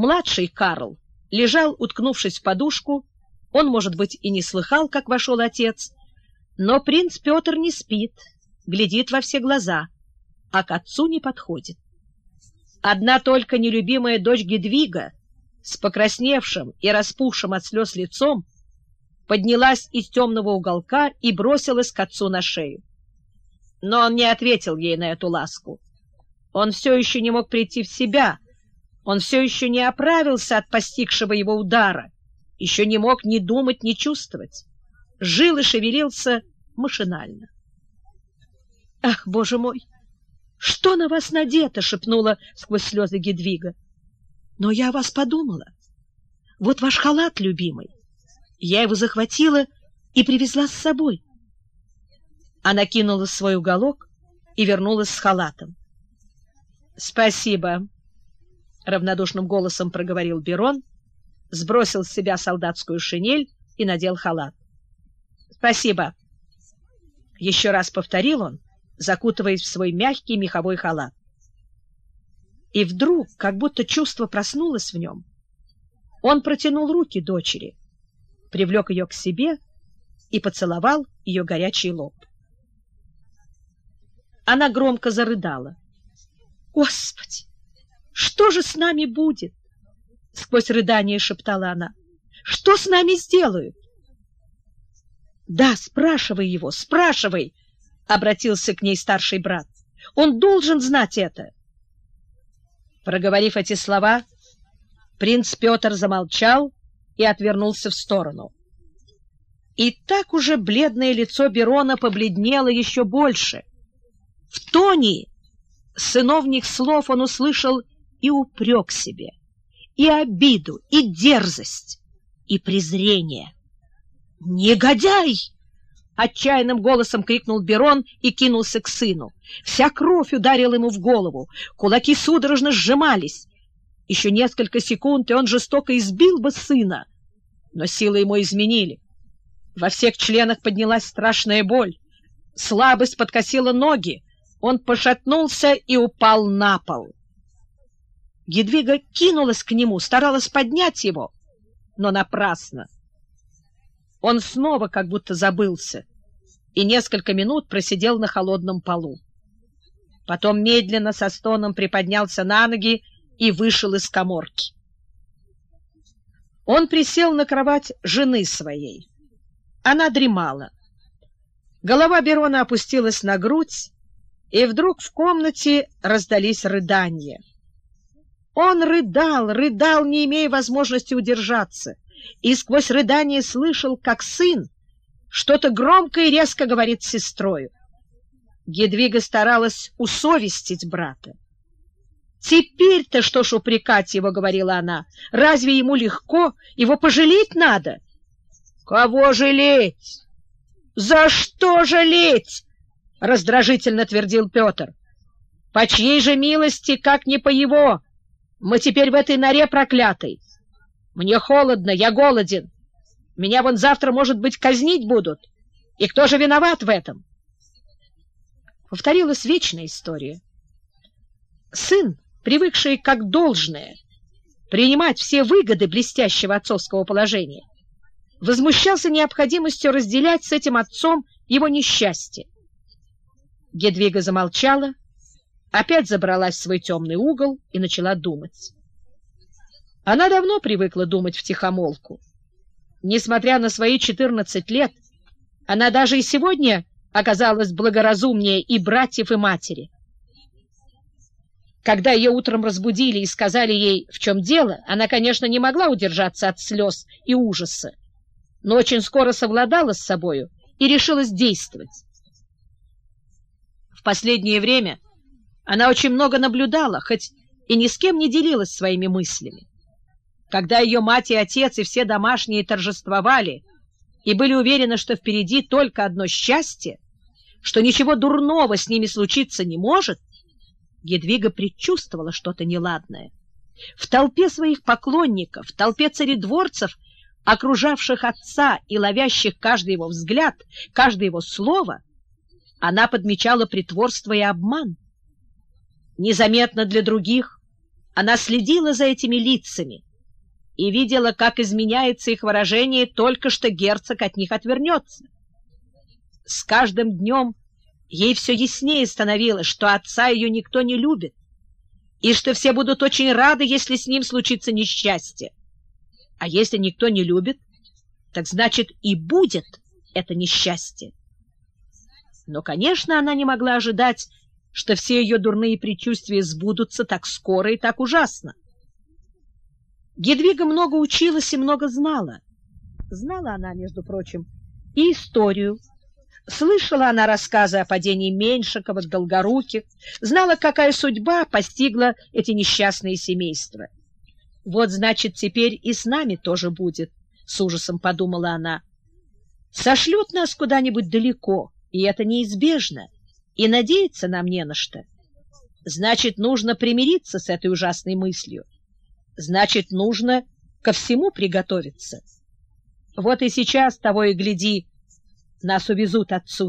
Младший Карл лежал, уткнувшись в подушку. Он, может быть, и не слыхал, как вошел отец, но принц Петр не спит, глядит во все глаза, а к отцу не подходит. Одна только нелюбимая дочь Гедвига с покрасневшим и распухшим от слез лицом поднялась из темного уголка и бросилась к отцу на шею. Но он не ответил ей на эту ласку. Он все еще не мог прийти в себя, он все еще не оправился от постигшего его удара, еще не мог ни думать, ни чувствовать. Жил и шевелился машинально. «Ах, боже мой! Что на вас надето?» — шепнула сквозь слезы Гедвига. «Но я о вас подумала. Вот ваш халат, любимый. Я его захватила и привезла с собой». Она кинула свой уголок и вернулась с халатом. «Спасибо», — равнодушным голосом проговорил Берон, сбросил с себя солдатскую шинель и надел халат. «Спасибо», — еще раз повторил он, закутываясь в свой мягкий меховой халат. И вдруг, как будто чувство проснулось в нем, он протянул руки дочери, привлек ее к себе и поцеловал ее горячий лоб. Она громко зарыдала. «Господи, что же с нами будет?» Сквозь рыдание шептала она. «Что с нами сделают?» «Да, спрашивай его, спрашивай!» Обратился к ней старший брат. «Он должен знать это!» Проговорив эти слова, принц Петр замолчал и отвернулся в сторону. И так уже бледное лицо Берона побледнело еще больше. В тоне сыновних слов он услышал и упрек себе, и обиду, и дерзость, и презрение. «Негодяй!» — отчаянным голосом крикнул Берон и кинулся к сыну. Вся кровь ударила ему в голову, кулаки судорожно сжимались. Еще несколько секунд, и он жестоко избил бы сына, но силы ему изменили. Во всех членах поднялась страшная боль. Слабость подкосила ноги, он пошатнулся и упал на пол. Едвига кинулась к нему, старалась поднять его, но напрасно. Он снова как будто забылся и несколько минут просидел на холодном полу. Потом медленно со стоном приподнялся на ноги и вышел из коморки. Он присел на кровать жены своей. Она дремала. Голова Берона опустилась на грудь, и вдруг в комнате раздались рыдания. Он рыдал, рыдал, не имея возможности удержаться, и сквозь рыдание слышал, как сын что-то громко и резко говорит с сестрою. Гедвига старалась усовестить брата. «Теперь-то что ж упрекать его?» — говорила она. «Разве ему легко? Его пожалеть надо?» «Кого жалеть? За что жалеть?» — раздражительно твердил Петр. — По чьей же милости, как не по его? Мы теперь в этой норе проклятой. Мне холодно, я голоден. Меня вон завтра, может быть, казнить будут. И кто же виноват в этом? Повторилась вечная история. Сын, привыкший как должное принимать все выгоды блестящего отцовского положения, возмущался необходимостью разделять с этим отцом его несчастье. Гедвига замолчала, опять забралась в свой темный угол и начала думать. Она давно привыкла думать втихомолку. Несмотря на свои четырнадцать лет, она даже и сегодня оказалась благоразумнее и братьев, и матери. Когда ее утром разбудили и сказали ей, в чем дело, она, конечно, не могла удержаться от слез и ужаса, но очень скоро совладала с собою и решилась действовать. В последнее время она очень много наблюдала, хоть и ни с кем не делилась своими мыслями. Когда ее мать и отец и все домашние торжествовали и были уверены, что впереди только одно счастье, что ничего дурного с ними случиться не может, Едвига предчувствовала что-то неладное. В толпе своих поклонников, в толпе царедворцев, окружавших отца и ловящих каждый его взгляд, каждое его слово, она подмечала притворство и обман. Незаметно для других Она следила за этими лицами и видела, как изменяется их выражение, только что герцог от них отвернется. С каждым днем ей все яснее становилось, что отца ее никто не любит, и что все будут очень рады, если с ним случится несчастье. А если никто не любит, так значит и будет это несчастье. Но, конечно, она не могла ожидать, что все ее дурные предчувствия сбудутся так скоро и так ужасно. Гедвига много училась и много знала. Знала она, между прочим, и историю. Слышала она рассказы о падении Меньшиковых, Долгоруких, знала, какая судьба постигла эти несчастные семейства. Вот, значит, теперь и с нами тоже будет, — с ужасом подумала она. Сошлют нас куда-нибудь далеко, и это неизбежно, и надеяться нам не на что. Значит, нужно примириться с этой ужасной мыслью. Значит, нужно ко всему приготовиться. Вот и сейчас, того и гляди, нас увезут отсюда.